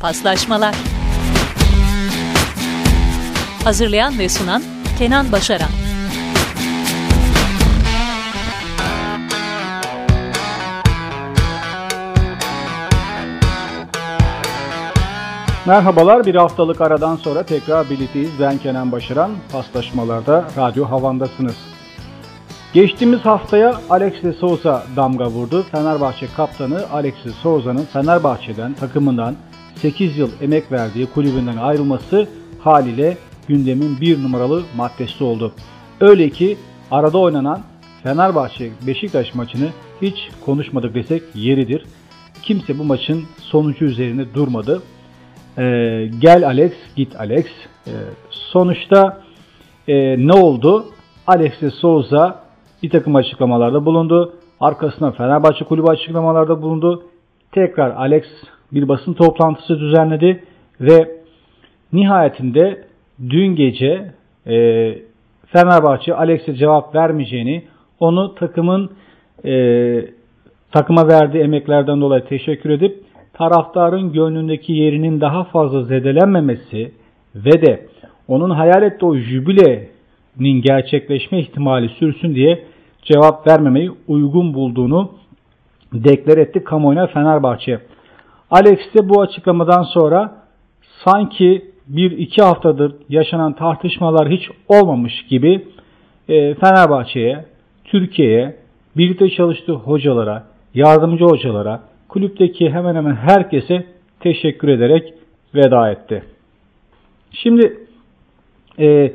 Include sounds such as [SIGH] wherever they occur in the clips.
Paslaşmalar Hazırlayan ve sunan Kenan Başaran Merhabalar, bir haftalık aradan sonra tekrar birlikteyiz. Ben Kenan Başaran, paslaşmalarda Radyo Havan'dasınız. Geçtiğimiz haftaya Alex de Souza damga vurdu. Fenerbahçe kaptanı Alex de Souza'nın Fenerbahçe'den, takımından 8 yıl emek verdiği kulübünden ayrılması haliyle gündemin bir numaralı maddesi oldu. Öyle ki arada oynanan Fenerbahçe-Beşiktaş maçını hiç konuşmadık desek yeridir. Kimse bu maçın sonucu üzerine durmadı. Ee, gel Alex, git Alex. Ee, sonuçta e, ne oldu? Alex de Souza bir takım açıklamalarda bulundu. Arkasına Fenerbahçe kulübü açıklamalarda bulundu. Tekrar Alex bir basın toplantısı düzenledi ve nihayetinde dün gece e, Fenerbahçe Alex'e cevap vermeyeceğini, onu takımın e, takıma verdiği emeklerden dolayı teşekkür edip taraftarın gönlündeki yerinin daha fazla zedelenmemesi ve de onun hayal ettiği o jübilenin gerçekleşme ihtimali sürsün diye cevap vermemeyi uygun bulduğunu deklar etti kamuoyuna Fenerbahçe. Alex de bu açıklamadan sonra sanki bir iki haftadır yaşanan tartışmalar hiç olmamış gibi e, Fenerbahçe'ye, Türkiye'ye, birlikte çalıştığı hocalara, yardımcı hocalara, kulüpteki hemen hemen herkese teşekkür ederek veda etti. Şimdi e,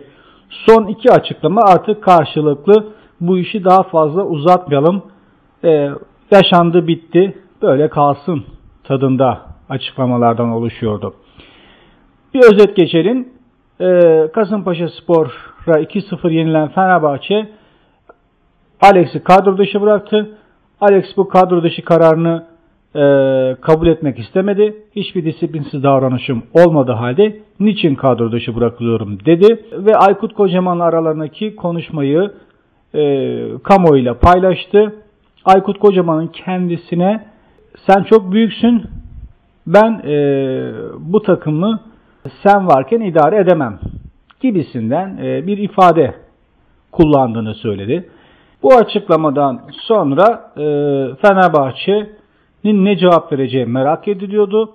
son iki açıklama artık karşılıklı bu işi daha fazla uzatmayalım. E, yaşandı bitti böyle kalsın tadında açıklamalardan oluşuyordu. Bir özet geçelim. E, Kasımpaşa Spor'a 2-0 yenilen Fenerbahçe Alex'i kadro dışı bıraktı. Alex bu kadro dışı kararını e, kabul etmek istemedi. Hiçbir disiplinsiz davranışım olmadı halde niçin kadro dışı bırakılıyorum dedi. Ve Aykut Kocaman'la aralarındaki konuşmayı e, kamuoyuyla paylaştı. Aykut Kocaman'ın kendisine sen çok büyüksün ben e, bu takımı sen varken idare edemem gibisinden e, bir ifade kullandığını söyledi. Bu açıklamadan sonra e, Fenerbahçe'nin ne cevap vereceği merak ediliyordu.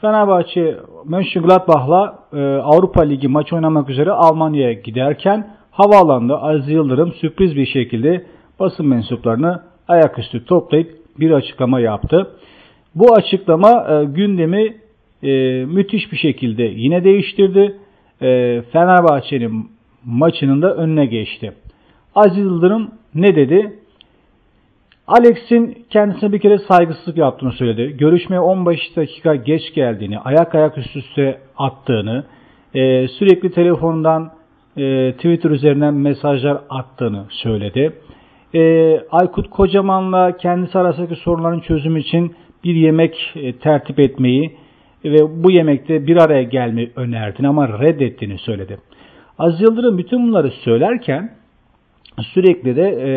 Fenerbahçe Mönchengladbach'la e, Avrupa Ligi maç oynamak üzere Almanya'ya giderken havaalanında Aziz Yıldırım sürpriz bir şekilde basın mensuplarını ayaküstü toplayıp bir açıklama yaptı. Bu açıklama e, gündemi e, müthiş bir şekilde yine değiştirdi. E, Fenerbahçe'nin maçının da önüne geçti. Aziz Yıldırım ne dedi? Alex'in kendisine bir kere saygısızlık yaptığını söyledi. Görüşmeye 15 dakika geç geldiğini, ayak ayak üst üste attığını, e, sürekli telefondan e, Twitter üzerinden mesajlar attığını söyledi. E, Aykut Kocaman'la kendisi arasındaki sorunların çözümü için bir yemek e, tertip etmeyi ve bu yemekte bir araya gelmeyi önerdin ama reddettiğini söyledi. Aziz Yıldırım bütün bunları söylerken sürekli de e,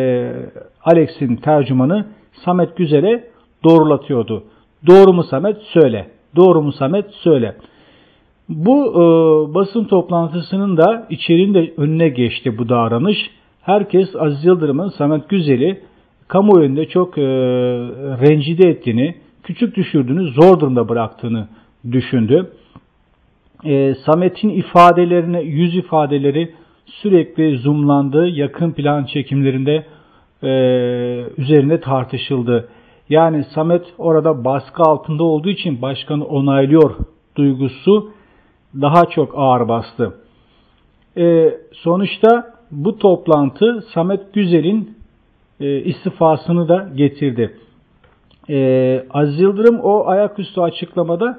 Alex'in tercümanı Samet Güzel'e doğrulatıyordu. Doğru mu Samet? Söyle. Doğru mu Samet? Söyle. Bu e, basın toplantısının da içeriğinin de önüne geçti bu davranış. Herkes Aziz Yıldırım'ın Samet Güzel'i kamuoyunda çok e, rencide ettiğini, küçük düşürdüğünü, zor durumda bıraktığını düşündü. E, Samet'in ifadelerine, yüz ifadeleri sürekli zoomlandı. Yakın plan çekimlerinde e, üzerinde tartışıldı. Yani Samet orada baskı altında olduğu için başkanı onaylıyor duygusu daha çok ağır bastı. E, sonuçta bu toplantı Samet Güzel'in e, istifasını da getirdi. E, Aziz Yıldırım o ayaküstü açıklamada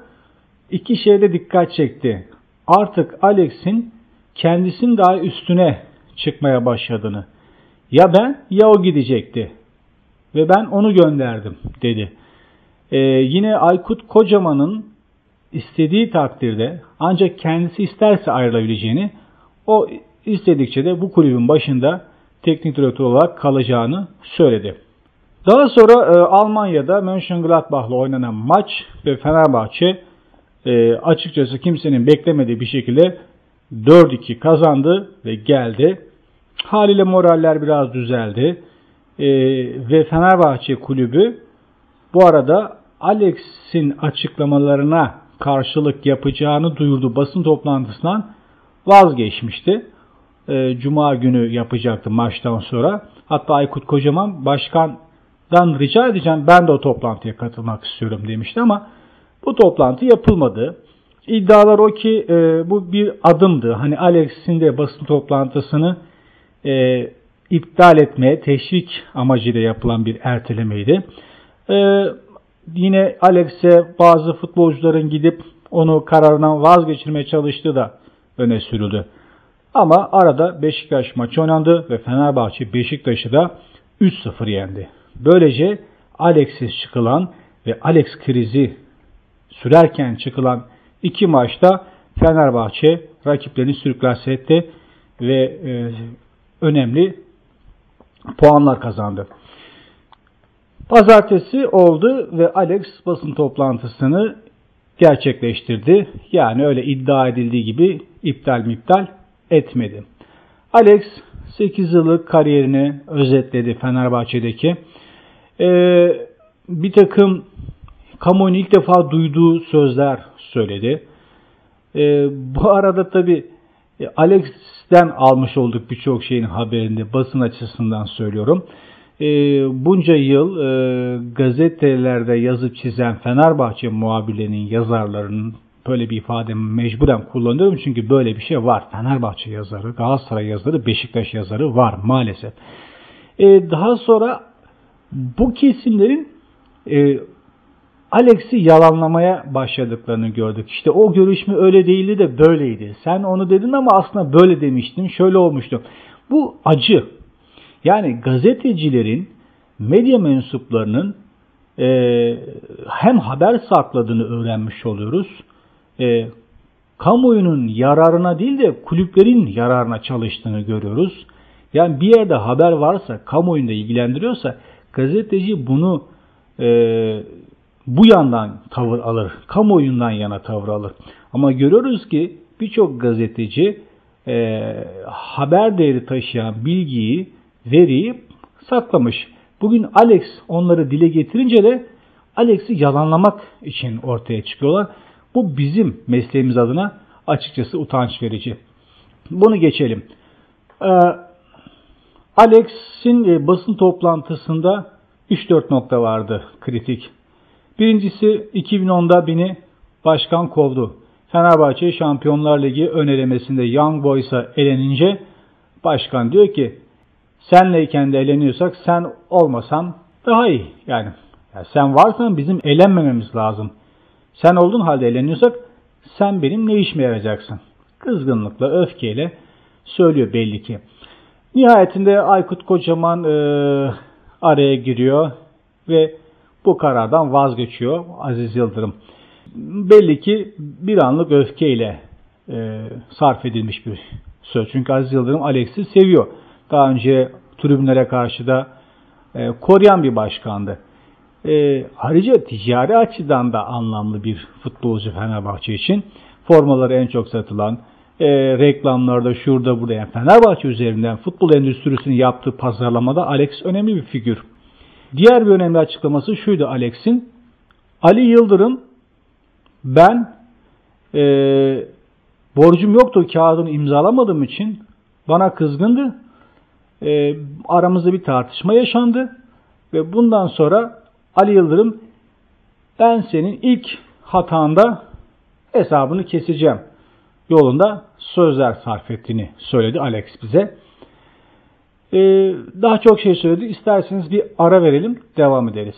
iki şeyde dikkat çekti. Artık Alex'in kendisinin daha üstüne çıkmaya başladığını. Ya ben ya o gidecekti. Ve ben onu gönderdim dedi. Ee, yine Aykut Kocaman'ın istediği takdirde ancak kendisi isterse ayrılabileceğini, o istedikçe de bu kulübün başında teknik direktör olarak kalacağını söyledi. Daha sonra e, Almanya'da Mönchengladbach'la oynanan maç ve Fenerbahçe e, açıkçası kimsenin beklemediği bir şekilde 4-2 kazandı ve geldi. Haliyle moraller biraz düzeldi. E, ve Fenerbahçe kulübü bu arada Alex'in açıklamalarına karşılık yapacağını duyurdu basın toplantısından vazgeçmişti. E, Cuma günü yapacaktı maçtan sonra. Hatta Aykut Kocaman başkandan rica edeceğim ben de o toplantıya katılmak istiyorum demişti ama bu toplantı yapılmadı. İddialar o ki e, bu bir adımdı. Hani Alex'in de basın toplantısını e, iptal etmeye teşvik amacıyla yapılan bir ertelemeydi. E, yine Alex'e bazı futbolcuların gidip onu kararından vazgeçirmeye çalıştığı da öne sürüldü. Ama arada Beşiktaş maçı oynandı ve Fenerbahçe Beşiktaş'ı da 3-0 yendi. Böylece Alex'siz çıkılan ve Alex krizi sürerken çıkılan iki maçta Fenerbahçe rakiplerini sürüklase etti ve e, önemli puanlar kazandı. Pazartesi oldu ve Alex basın toplantısını gerçekleştirdi. Yani öyle iddia edildiği gibi iptal miptal etmedi. Alex 8 yıllık kariyerini özetledi Fenerbahçe'deki. Ee, bir takım kamuoyunun ilk defa duyduğu sözler söyledi. Ee, bu arada tabi e, Alex'ten almış olduk birçok şeyin haberinde basın açısından söylüyorum. Ee, bunca yıl e, gazetelerde yazıp çizen Fenerbahçe muhabirlerinin, yazarlarının böyle bir ifade mecburen kullanıyorum çünkü böyle bir şey var. Fenerbahçe yazarı, Galatasaray yazarı, Beşiktaş yazarı var maalesef. Ee, daha sonra bu kesimlerin e, Alex'i yalanlamaya başladıklarını gördük. İşte o görüşme öyle değildi de böyleydi. Sen onu dedin ama aslında böyle demiştin, şöyle olmuştu. Bu acı. Yani gazetecilerin, medya mensuplarının e, hem haber sakladığını öğrenmiş oluyoruz. E, kamuoyunun yararına değil de kulüplerin yararına çalıştığını görüyoruz. Yani bir yerde haber varsa, kamuoyunda ilgilendiriyorsa gazeteci bunu e, bu yandan tavır alır, kamuoyundan yana tavır alır. Ama görüyoruz ki birçok gazeteci e, haber değeri taşıyan bilgiyi, veriyi saklamış. Bugün Alex onları dile getirince de Alex'i yalanlamak için ortaya çıkıyorlar. Bu bizim mesleğimiz adına açıkçası utanç verici. Bunu geçelim. Ee, Alex'in e, basın toplantısında 3-4 nokta vardı kritik. Birincisi 2010'da beni başkan kovdu. Fenerbahçe Şampiyonlar Ligi önelemesinde Young Boys'a elenince başkan diyor ki senleyken de eleniyorsak sen olmasan daha iyi. Yani, yani sen varsan bizim elenmememiz lazım. Sen olduğun halde eleniyorsak sen benim ne işime yarayacaksın? Kızgınlıkla, öfkeyle söylüyor belli ki. Nihayetinde Aykut Kocaman e, araya giriyor ve bu karardan vazgeçiyor Aziz Yıldırım. Belli ki bir anlık öfkeyle e, sarf edilmiş bir söz. Çünkü Aziz Yıldırım Alex'i seviyor. Daha önce tribünlere karşı da e, koruyan bir başkandı. E, ayrıca ticari açıdan da anlamlı bir futbolcu Fenerbahçe için. Formaları en çok satılan, e, reklamlarda şurada burada yani Fenerbahçe üzerinden futbol endüstrisinin yaptığı pazarlamada Alex önemli bir figür. Diğer bir önemli açıklaması şuydu Alex'in. Ali Yıldırım ben e, borcum yoktu kağıdını imzalamadığım için bana kızgındı. E, aramızda bir tartışma yaşandı ve bundan sonra Ali Yıldırım ben senin ilk hatanda hesabını keseceğim yolunda sözler sarf ettiğini söyledi Alex bize. Ee, daha çok şey söyledi. İsterseniz bir ara verelim, devam ederiz.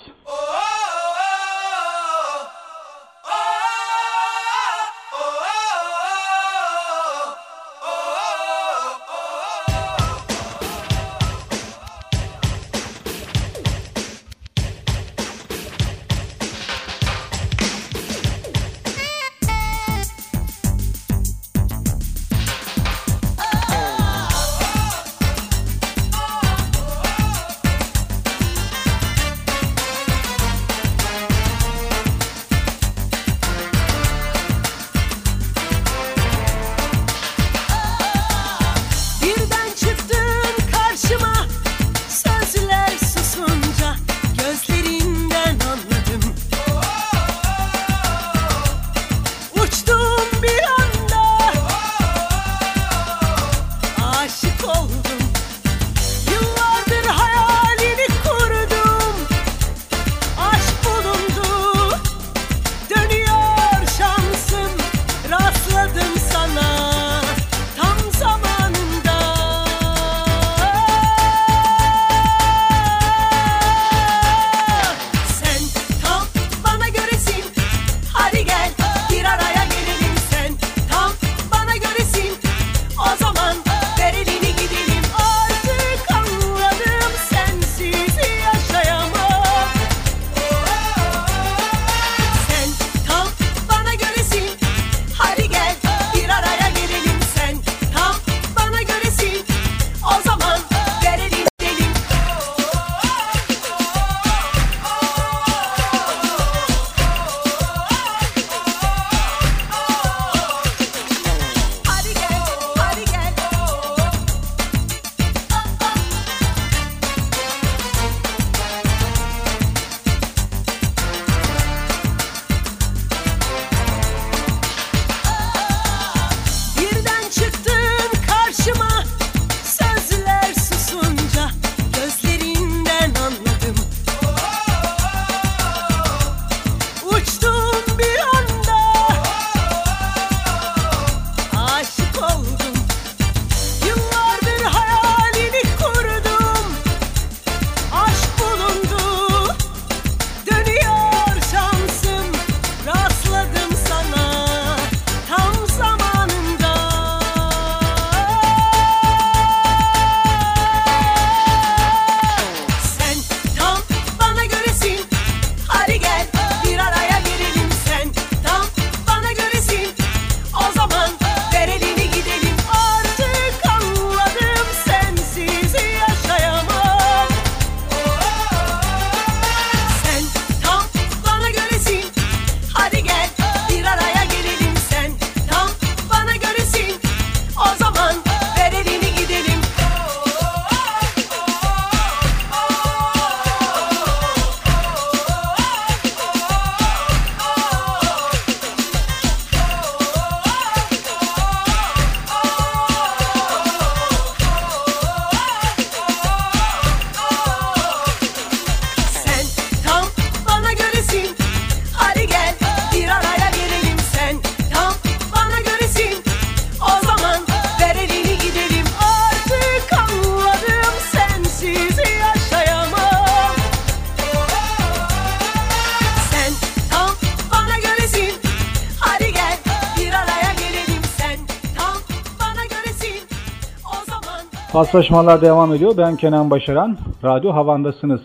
Paslaşmalar devam ediyor. Ben Kenan Başaran. Radyo Havan'dasınız.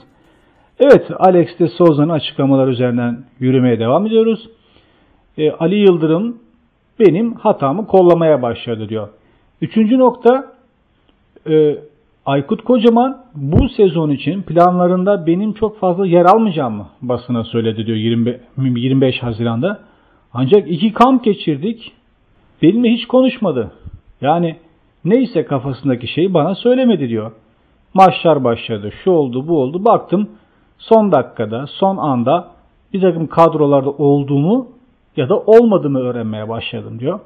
Evet, Alex de Souza'nın açıklamaları üzerinden yürümeye devam ediyoruz. Ee, Ali Yıldırım benim hatamı kollamaya başladı diyor. Üçüncü nokta e, Aykut Kocaman bu sezon için planlarında benim çok fazla yer almayacağımı basına söyledi diyor 20, 25 Haziran'da. Ancak iki kamp geçirdik. Benimle hiç konuşmadı. Yani neyse kafasındaki şeyi bana söylemedi diyor. Maçlar başladı. Şu oldu bu oldu. Baktım son dakikada son anda bir takım kadrolarda olduğumu ya da olmadığımı öğrenmeye başladım diyor.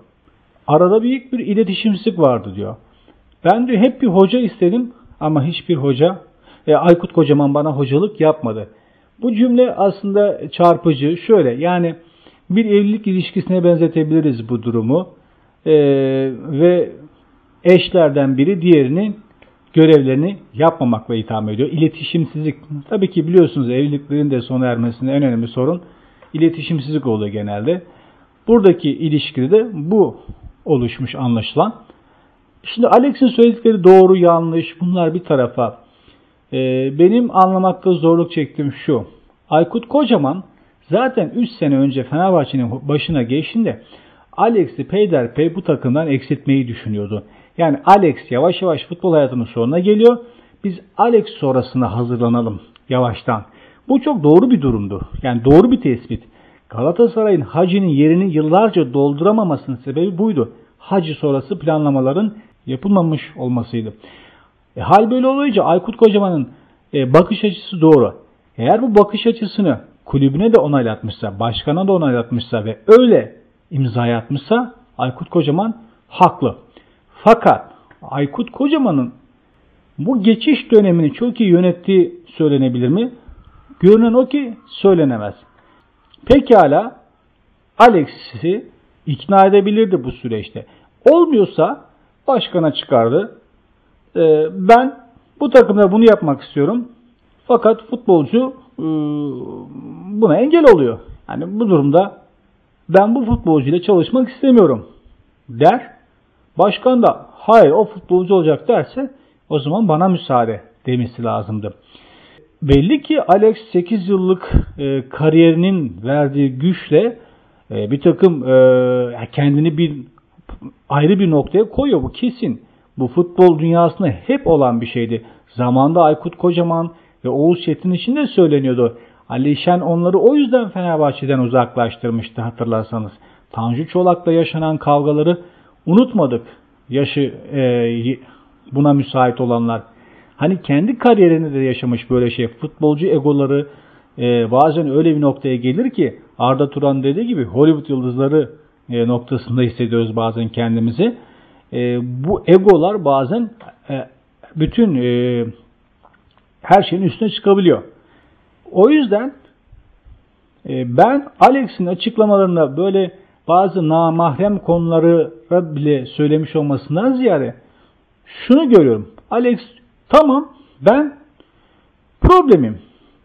Arada büyük bir iletişimsizlik vardı diyor. Ben diyor hep bir hoca istedim ama hiçbir hoca e, Aykut Kocaman bana hocalık yapmadı. Bu cümle aslında çarpıcı. Şöyle yani bir evlilik ilişkisine benzetebiliriz bu durumu. E, ve eşlerden biri diğerinin görevlerini yapmamakla itham ediyor. İletişimsizlik. Tabii ki biliyorsunuz evliliklerin de sona ermesinde en önemli sorun iletişimsizlik oluyor genelde. Buradaki ilişkide de bu oluşmuş anlaşılan. Şimdi Alex'in söyledikleri doğru yanlış bunlar bir tarafa. Ee, benim anlamakta zorluk çektiğim şu. Aykut Kocaman zaten 3 sene önce Fenerbahçe'nin başına geçtiğinde Alex'i peyderpey bu takımdan eksiltmeyi düşünüyordu. Yani Alex yavaş yavaş futbol hayatının sonuna geliyor. Biz Alex sonrasına hazırlanalım yavaştan. Bu çok doğru bir durumdu. Yani doğru bir tespit. Galatasaray'ın Hacı'nın yerini yıllarca dolduramamasının sebebi buydu. Hacı sonrası planlamaların yapılmamış olmasıydı. E, hal böyle olunca Aykut Kocaman'ın e, bakış açısı doğru. Eğer bu bakış açısını kulübüne de onaylatmışsa, başkana da onaylatmışsa ve öyle imza atmışsa Aykut Kocaman haklı. Fakat Aykut Kocaman'ın bu geçiş dönemini çok iyi yönettiği söylenebilir mi? Görünen o ki söylenemez. Pekala Alex'i ikna edebilirdi bu süreçte. Olmuyorsa başkana çıkardı. Ee, ben bu takımda bunu yapmak istiyorum. Fakat futbolcu e, buna engel oluyor. Yani bu durumda ben bu futbolcuyla çalışmak istemiyorum der. Başkan da hayır o futbolcu olacak derse o zaman bana müsaade demesi lazımdı. Belli ki Alex 8 yıllık e, kariyerinin verdiği güçle e, bir takım e, kendini bir ayrı bir noktaya koyuyor bu kesin. Bu futbol dünyasında hep olan bir şeydi. Zamanda Aykut Kocaman ve Oğuz Çetin için de söyleniyordu. Ali Şen onları o yüzden Fenerbahçe'den uzaklaştırmıştı hatırlarsanız. Tanju Çolak'la yaşanan kavgaları unutmadık. Yaşı e, buna müsait olanlar. Hani kendi kariyerini de yaşamış böyle şey. Futbolcu egoları e, bazen öyle bir noktaya gelir ki Arda Turan dediği gibi Hollywood yıldızları e, noktasında hissediyoruz bazen kendimizi. E, bu egolar bazen e, bütün e, her şeyin üstüne çıkabiliyor. O yüzden e, ben Alex'in açıklamalarında böyle bazı namahrem konuları bile söylemiş olmasından ziyade şunu görüyorum. Alex tamam ben problemim.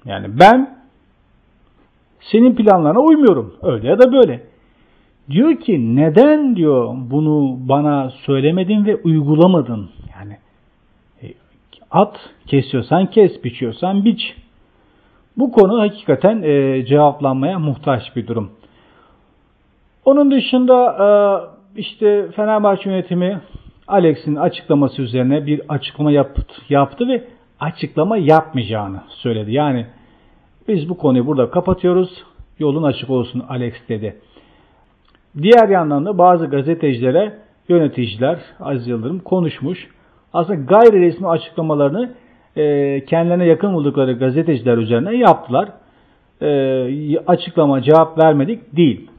Yani ben senin planlarına uymuyorum. Öyle ya da böyle. Diyor ki neden diyor bunu bana söylemedin ve uygulamadın? Yani e, at kesiyorsan kes, biçiyorsan biç. Bu konu hakikaten e, cevaplanmaya muhtaç bir durum. Onun dışında e, işte Fenerbahçe yönetimi Alex'in açıklaması üzerine bir açıklama yaptı, yaptı ve açıklama yapmayacağını söyledi. Yani biz bu konuyu burada kapatıyoruz. Yolun açık olsun Alex dedi. Diğer yandan da bazı gazetecilere yöneticiler Aziz Yıldırım konuşmuş. Aslında gayri resmi açıklamalarını e, kendilerine yakın buldukları gazeteciler üzerine yaptılar. E, açıklama cevap vermedik değil.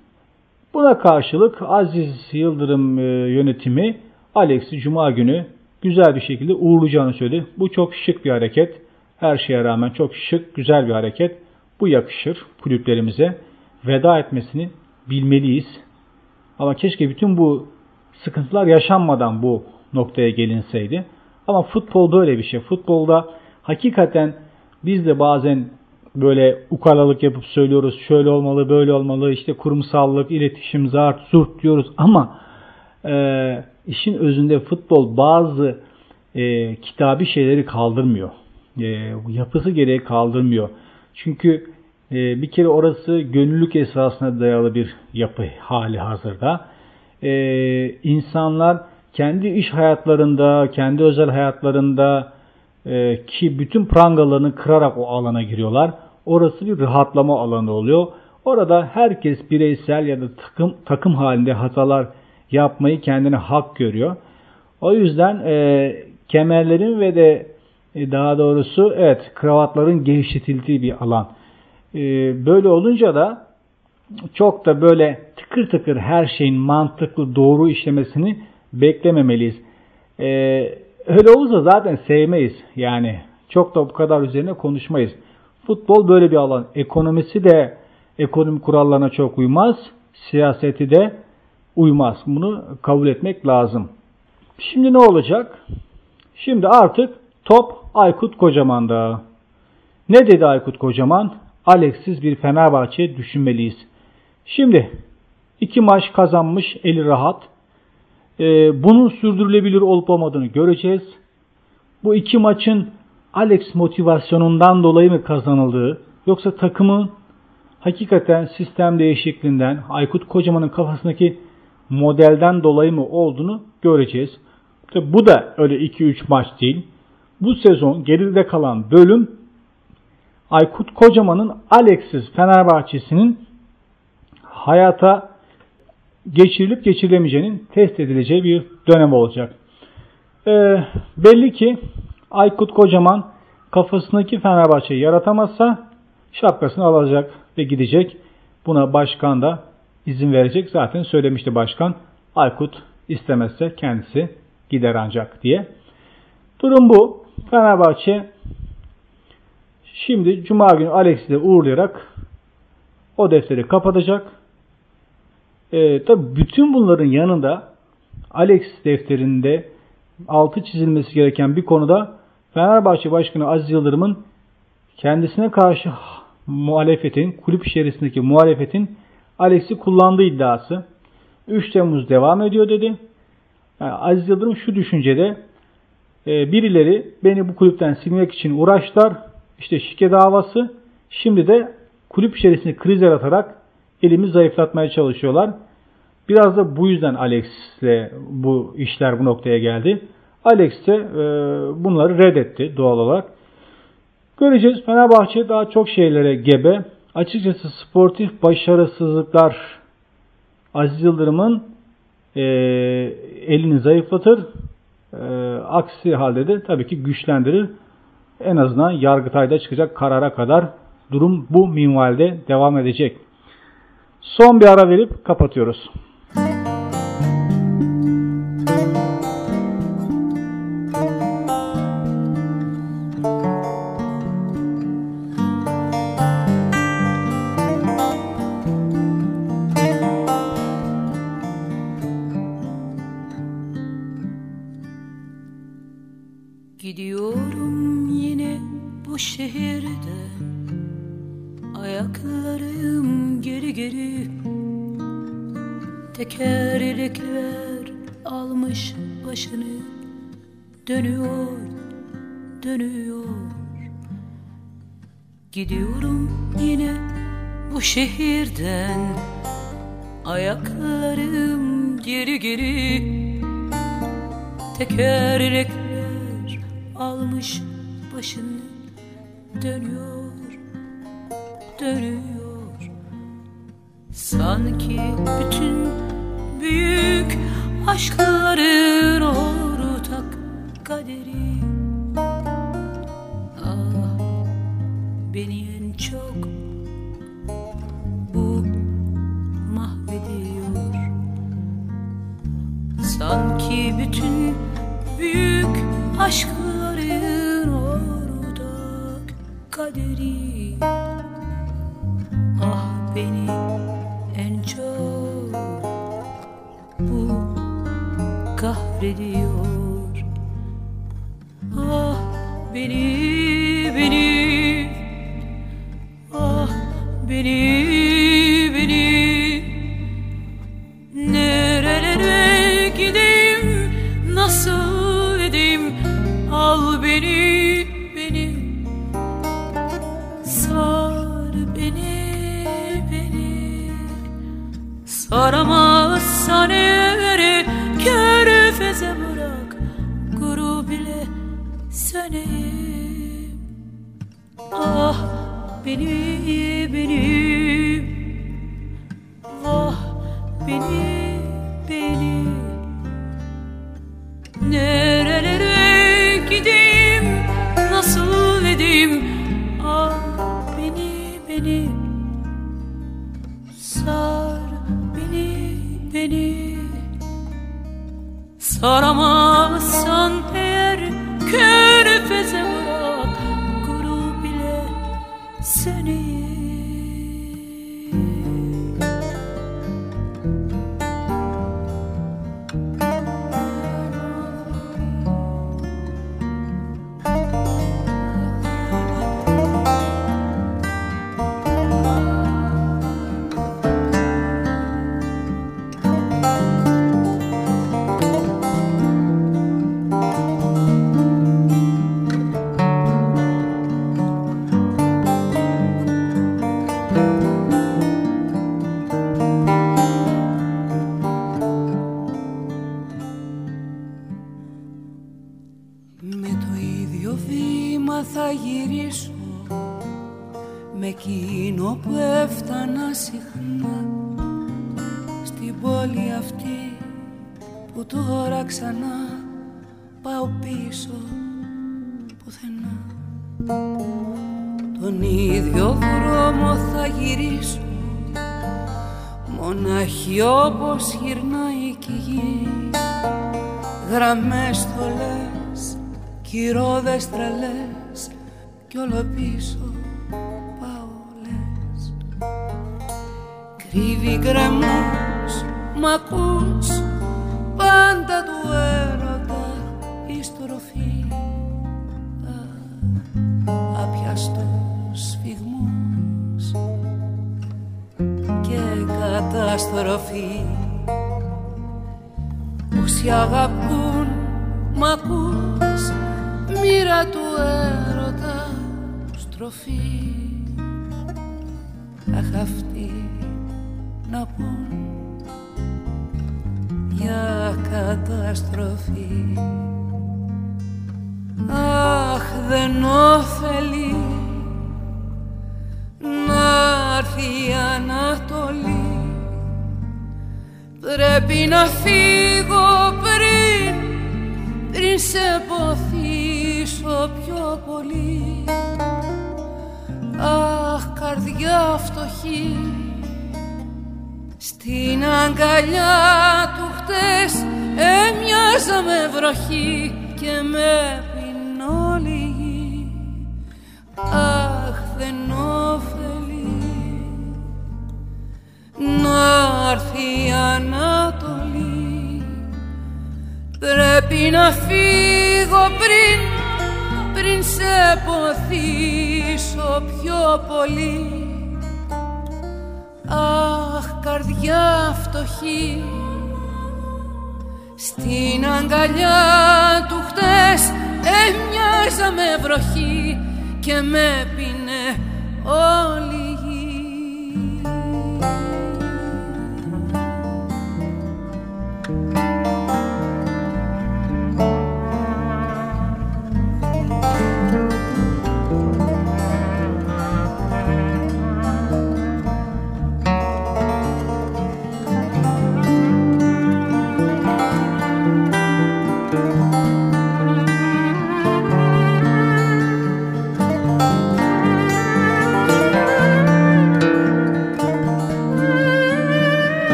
Buna karşılık Aziz Yıldırım e, yönetimi Alex'i Cuma günü güzel bir şekilde uğurlayacağını söyledi. Bu çok şık bir hareket. Her şeye rağmen çok şık, güzel bir hareket. Bu yakışır kulüplerimize. Veda etmesini bilmeliyiz. Ama keşke bütün bu sıkıntılar yaşanmadan bu noktaya gelinseydi. Ama futbol böyle bir şey. Futbolda hakikaten biz de bazen böyle ukalalık yapıp söylüyoruz. Şöyle olmalı, böyle olmalı. İşte kurumsallık, iletişim, zart, zurt diyoruz. Ama e, işin özünde futbol bazı e, kitabi şeyleri kaldırmıyor. E, yapısı gereği kaldırmıyor. Çünkü e, bir kere orası gönüllülük esasına dayalı bir yapı hali hazırda. E, insanlar kendi iş hayatlarında, kendi özel hayatlarında e, ki bütün prangalarını kırarak o alana giriyorlar. Orası bir rahatlama alanı oluyor. Orada herkes bireysel ya da takım, takım halinde hatalar yapmayı kendine hak görüyor. O yüzden e, kemerlerin ve de e, daha doğrusu evet kravatların gevşetildiği bir alan. E, böyle olunca da çok da böyle tıkır tıkır her şeyin mantıklı doğru işlemesini beklememeliyiz. E, öyle olursa zaten sevmeyiz. Yani çok da bu kadar üzerine konuşmayız. Futbol böyle bir alan. Ekonomisi de ekonomi kurallarına çok uymaz. Siyaseti de uymaz. Bunu kabul etmek lazım. Şimdi ne olacak? Şimdi artık top Aykut Kocaman'da. Ne dedi Aykut Kocaman? Alexsiz bir Fenerbahçe düşünmeliyiz. Şimdi iki maç kazanmış eli rahat. Ee, bunun sürdürülebilir olup olmadığını göreceğiz. Bu iki maçın Alex motivasyonundan dolayı mı kazanıldığı yoksa takımın hakikaten sistem değişikliğinden Aykut Kocaman'ın kafasındaki modelden dolayı mı olduğunu göreceğiz. Tabi bu da öyle 2-3 maç değil. Bu sezon geride kalan bölüm Aykut Kocaman'ın Alex'siz Fenerbahçe'sinin hayata geçirilip geçirilemeyeceğinin test edileceği bir dönem olacak. Ee, belli ki Aykut Kocaman kafasındaki Fenerbahçe'yi yaratamazsa şapkasını alacak ve gidecek. Buna başkan da izin verecek. Zaten söylemişti başkan. Aykut istemezse kendisi gider ancak diye. Durum bu. Fenerbahçe şimdi Cuma günü Alex'i de uğurlayarak o defteri kapatacak. E, tabi bütün bunların yanında Alex defterinde altı çizilmesi gereken bir konuda Fenerbahçe Başkanı Aziz Yıldırım'ın kendisine karşı muhalefetin, kulüp içerisindeki muhalefetin Alex'i kullandığı iddiası. 3 Temmuz devam ediyor dedi. Yani Aziz Yıldırım şu düşüncede e, birileri beni bu kulüpten silmek için uğraştılar. İşte şike davası. Şimdi de kulüp içerisinde kriz yaratarak elimi zayıflatmaya çalışıyorlar. Biraz da bu yüzden Alex'le bu işler bu noktaya geldi. Alex de e, bunları reddetti doğal olarak. Göreceğiz. Fenerbahçe daha çok şeylere gebe. Açıkçası sportif başarısızlıklar Aziz Yıldırım'ın e, elini zayıflatır. E, aksi halde de tabii ki güçlendirir. En azından Yargıtay'da çıkacak karara kadar durum bu minvalde devam edecek. Son bir ara verip kapatıyoruz. Kaderi beni beni. Vah beni beni. Nerelere gideyim nasıl edeyim? Ah beni beni. Sar beni beni. Saramazsan εκείνο που έφτανα συχνά Στην πόλη αυτή που τώρα ξανά Πάω πίσω πουθενά. Τον ίδιο δρόμο θα γυρίσω Μοναχή όπως γυρνάει και η γη. Γραμμές θολές, κυρώδες τρελές Κι όλο πίσω Κρύβει γκρεμούς, μ' ακούς Πάντα του έρωτα η στροφή. Α, Άπιαστος φυγμούς και καταστροφή. Όσοι αγαπούν μ' ακούς μοίρα του έρωτα στροφή. Αχ αυτοί να πούν για καταστροφή. Αχ δεν ωφελεί να έρθει η Ανατολή. Πρέπει να φύγω πριν, πριν σε ποθήσω πιο πολύ. Αχ καρδιά φτωχή στην αγκαλιά του χτες έμοιαζα με βροχή και με πινόλιγη Αχ δεν ωφελεί να έρθει η Ανατολή. Πρέπει να φύγω πριν, πριν σε ποθήσω πιο πολύ Αχ καρδιά φτωχή. Στην αγκαλιά του χτες έμοιαζα με βροχή και με πίνε όλη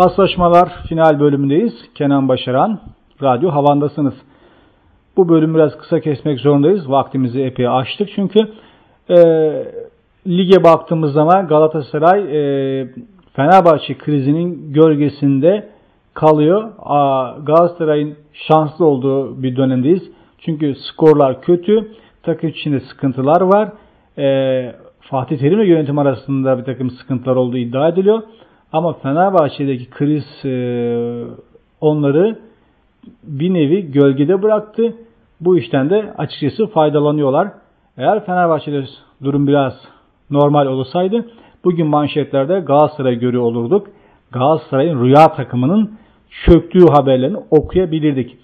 Paslaşmalar final bölümündeyiz. Kenan Başaran, Radyo Havan'dasınız. Bu bölümü biraz kısa kesmek zorundayız. Vaktimizi epey aştık çünkü. e, lige baktığımız zaman Galatasaray e, Fenerbahçe krizinin gölgesinde kalıyor. Galatasaray'ın şanslı olduğu bir dönemdeyiz. Çünkü skorlar kötü. Takım içinde sıkıntılar var. E, Fatih Terim ve yönetim arasında bir takım sıkıntılar olduğu iddia ediliyor. Ama Fenerbahçe'deki kriz e, onları bir nevi gölgede bıraktı. Bu işten de açıkçası faydalanıyorlar. Eğer Fenerbahçe'de durum biraz normal olsaydı bugün manşetlerde Galatasaray görüyor olurduk. Galatasaray'ın rüya takımının çöktüğü haberlerini okuyabilirdik.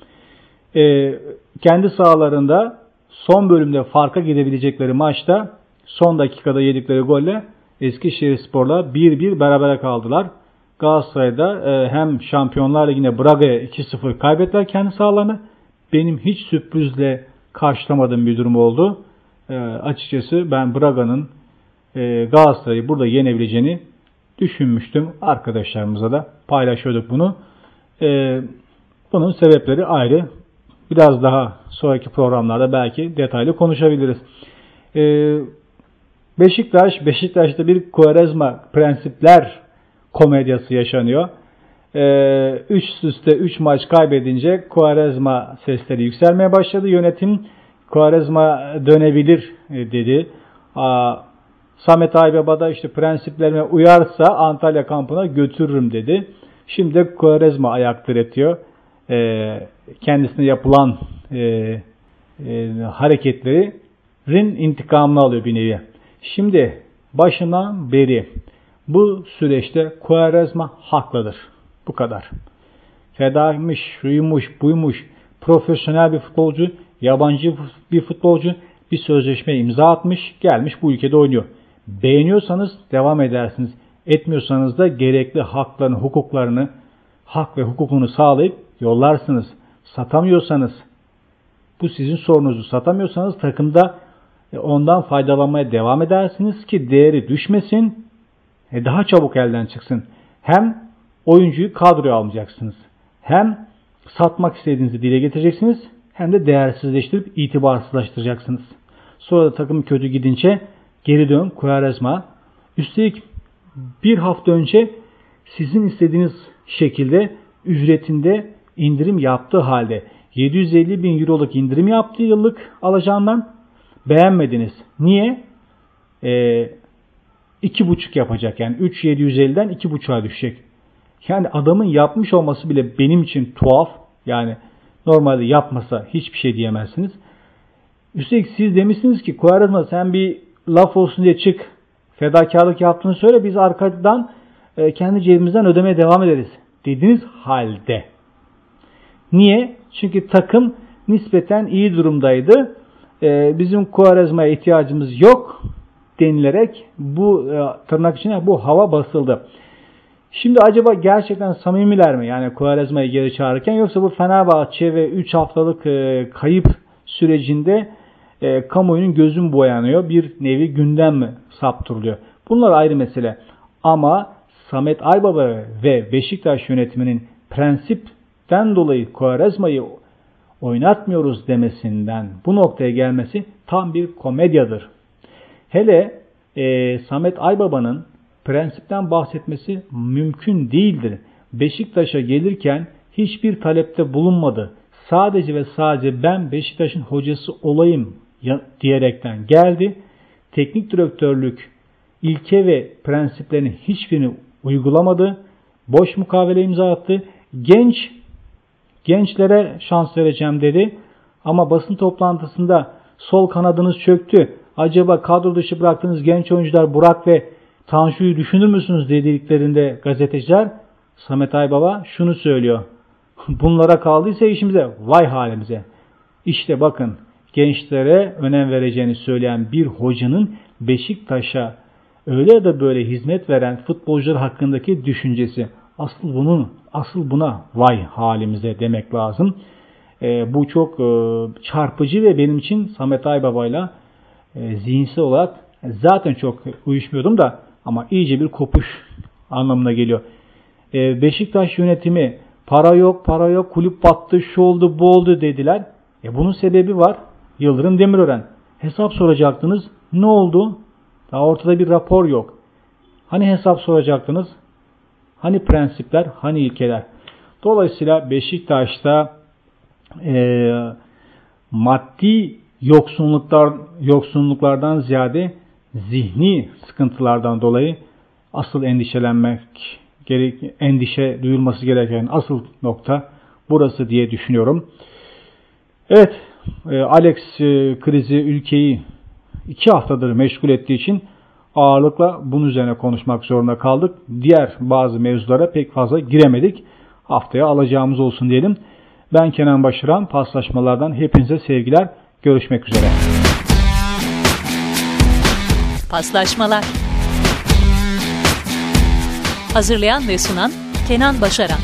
Ee, kendi sahalarında son bölümde farka gidebilecekleri maçta son dakikada yedikleri golle Eskişehir Spor'la 1-1 berabere kaldılar. Galatasaray'da e, hem Şampiyonlar Ligi'nde Braga'ya 2-0 kaybettiler kendi sahalarını. Benim hiç sürprizle karşılamadığım bir durum oldu. E, açıkçası ben Braga'nın e, Galatasaray'ı burada yenebileceğini düşünmüştüm. Arkadaşlarımıza da paylaşıyorduk bunu. E, bunun sebepleri ayrı. Biraz daha sonraki programlarda belki detaylı konuşabiliriz. E, Beşiktaş, Beşiktaş'ta bir Kuarezma prensipler komedyası yaşanıyor. Ee, üç üste 3 maç kaybedince Kuarezma sesleri yükselmeye başladı. Yönetim Kuarezma dönebilir e, dedi. Aa, Samet Aybaba da işte prensiplerime uyarsa Antalya kampına götürürüm dedi. Şimdi Kuarezma ayak diretiyor. Ee, kendisine yapılan e, e, hareketlerin intikamını alıyor bir nevi. Şimdi başından beri bu süreçte Kuarezma haklıdır. Bu kadar. Fedaymış, şuymuş, buymuş, profesyonel bir futbolcu, yabancı bir futbolcu bir sözleşme imza atmış, gelmiş bu ülkede oynuyor. Beğeniyorsanız devam edersiniz. Etmiyorsanız da gerekli haklarını, hukuklarını, hak ve hukukunu sağlayıp yollarsınız. Satamıyorsanız, bu sizin sorunuzu satamıyorsanız takımda ondan faydalanmaya devam edersiniz ki değeri düşmesin, e, daha çabuk elden çıksın. Hem oyuncuyu kadroya almayacaksınız. Hem satmak istediğinizi dile getireceksiniz hem de değersizleştirip itibarsızlaştıracaksınız. Sonra da takım kötü gidince geri dön Quaresma. Üstelik bir hafta önce sizin istediğiniz şekilde ücretinde indirim yaptığı halde 750 bin euroluk indirim yaptı yıllık alacağından beğenmediniz. Niye? Ee, 2,5 yapacak. Yani 3.750'den 2,5'a düşecek. Yani adamın yapmış olması bile benim için tuhaf. Yani normalde yapmasa hiçbir şey diyemezsiniz. Üstelik siz demişsiniz ki Kuarezma sen bir laf olsun diye çık. Fedakarlık yaptığını söyle biz arkadan e, kendi cebimizden ödemeye devam ederiz. Dediğiniz halde. Niye? Çünkü takım nispeten iyi durumdaydı. E, bizim Kuarezma'ya ihtiyacımız yok denilerek bu e, tırnak içine bu hava basıldı. Şimdi acaba gerçekten samimiler mi? Yani Kuarezma'yı geri çağırırken yoksa bu Fenerbahçe ve 3 haftalık e, kayıp sürecinde e, kamuoyunun gözün boyanıyor. Bir nevi gündem mi saptırılıyor? Bunlar ayrı mesele. Ama Samet Aybaba ve Beşiktaş yönetiminin prensipten dolayı Kuarezma'yı oynatmıyoruz demesinden bu noktaya gelmesi tam bir komedyadır. Hele e, Samet Aybaba'nın prensipten bahsetmesi mümkün değildir. Beşiktaş'a gelirken hiçbir talepte bulunmadı. Sadece ve sadece ben Beşiktaş'ın hocası olayım diyerekten geldi. Teknik direktörlük ilke ve prensiplerini hiçbirini uygulamadı. Boş mukavele imza attı. Genç gençlere şans vereceğim dedi. Ama basın toplantısında sol kanadınız çöktü. Acaba kadro dışı bıraktığınız genç oyuncular Burak ve Tanju'yu düşünür müsünüz dediklerinde gazeteciler Samet Aybaba şunu söylüyor. [LAUGHS] Bunlara kaldıysa işimize vay halimize. İşte bakın gençlere önem vereceğini söyleyen bir hocanın Beşiktaş'a öyle ya da böyle hizmet veren futbolcular hakkındaki düşüncesi. Asıl bunun asıl buna vay halimize demek lazım. E, bu çok e, çarpıcı ve benim için Samet Aybaba'yla e, zihinsel olarak zaten çok uyuşmuyordum da ama iyice bir kopuş anlamına geliyor. E, Beşiktaş yönetimi para yok, para yok, kulüp battı, şu oldu, bu oldu dediler. E bunun sebebi var. Yıldırım Demirören. Hesap soracaktınız. Ne oldu? Daha ortada bir rapor yok. Hani hesap soracaktınız? Hani prensipler? Hani ilkeler? Dolayısıyla Beşiktaş'ta e, maddi yoksunluklar yoksunluklardan ziyade zihni sıkıntılardan dolayı asıl endişelenmek gerek endişe duyulması gereken asıl nokta burası diye düşünüyorum. Evet, e, Alex e, krizi ülkeyi iki haftadır meşgul ettiği için ağırlıkla bunun üzerine konuşmak zorunda kaldık. Diğer bazı mevzulara pek fazla giremedik. Haftaya alacağımız olsun diyelim. Ben Kenan Başaran. Paslaşmalardan hepinize sevgiler. Görüşmek üzere. Paslaşmalar Hazırlayan ve sunan Kenan Başaran